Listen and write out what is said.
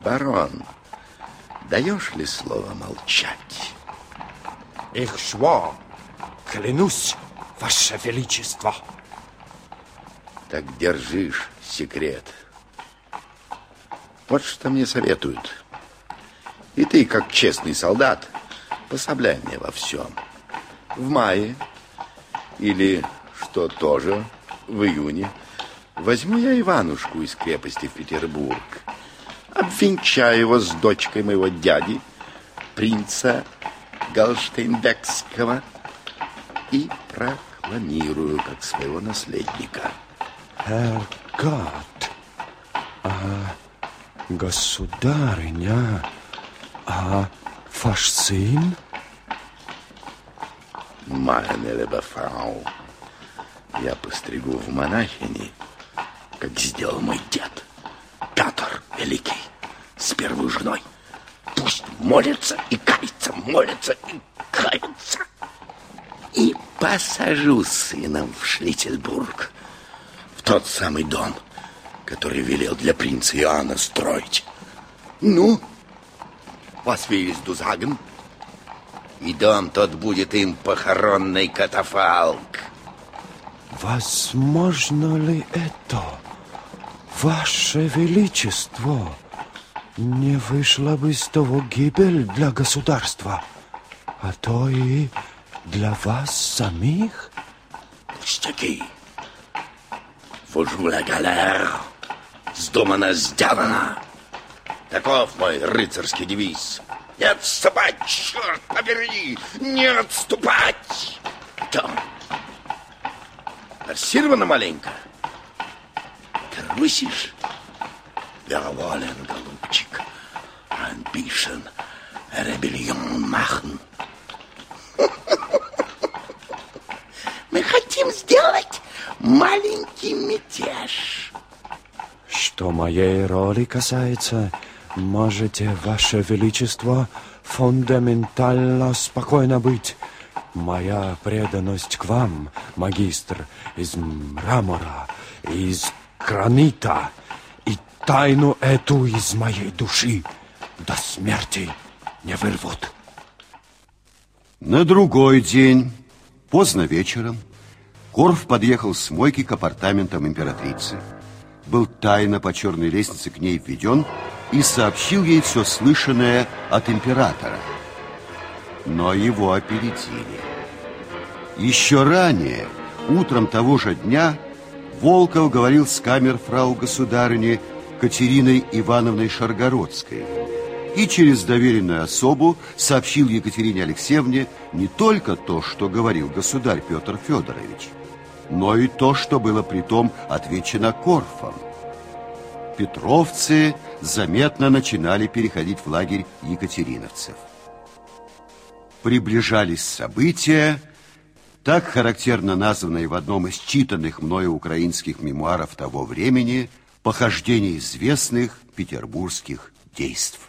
Барон, даешь ли слово молчать? Их шво, клянусь, Ваше Величество. Так держишь секрет. Вот что мне советуют. И ты, как честный солдат, пособляй мне во всем. В мае или, что тоже, в июне возьму я Иванушку из крепости в Петербург, обвенчаю его с дочкой моего дяди, принца Галштейнбекского, и прокламирую как своего наследника. Herr Gott, а государыня, а ваш сын? Liebe Frau, я постригу в монахини, как сделал мой дед, Петр Великий, с первой женой. Пусть молится и кается, молится и кается. И посажу сыном в Шлиттельбург, в тот самый дом, который велел для принца Иоанна строить. Ну, willst du sagen? И дом тот будет им похоронный катафалк. Возможно ли это, Ваше Величество? Не вышла бы из того гибель для государства, а то и для вас самих? Пустяки. Вожу ла галер. Сдумано, сделано. Таков мой рыцарский девиз. Не отступать, черт побери! Не отступать! Там. Форсировано маленько. Трусишь? Верволен, голубчик. Ambition. Ребельон machen. Мы хотим сделать маленький мятеж. Что моей роли касается, можете, Ваше Величество, фундаментально спокойно быть. Моя преданность к вам, магистр, из мрамора, из гранита, тайну эту из моей души до смерти не вырвут. На другой день, поздно вечером, Корф подъехал с мойки к апартаментам императрицы. Был тайно по черной лестнице к ней введен и сообщил ей все слышанное от императора. Но его опередили. Еще ранее, утром того же дня, Волков говорил с камер-фрау государыни Катериной Ивановной Шаргородской и через доверенную особу сообщил Екатерине Алексеевне не только то, что говорил государь Петр Федорович, но и то, что было притом отвечено Корфом. Петровцы заметно начинали переходить в лагерь екатериновцев. Приближались события, так характерно названные в одном из читанных мною украинских мемуаров того времени «Похождение известных петербургских действий».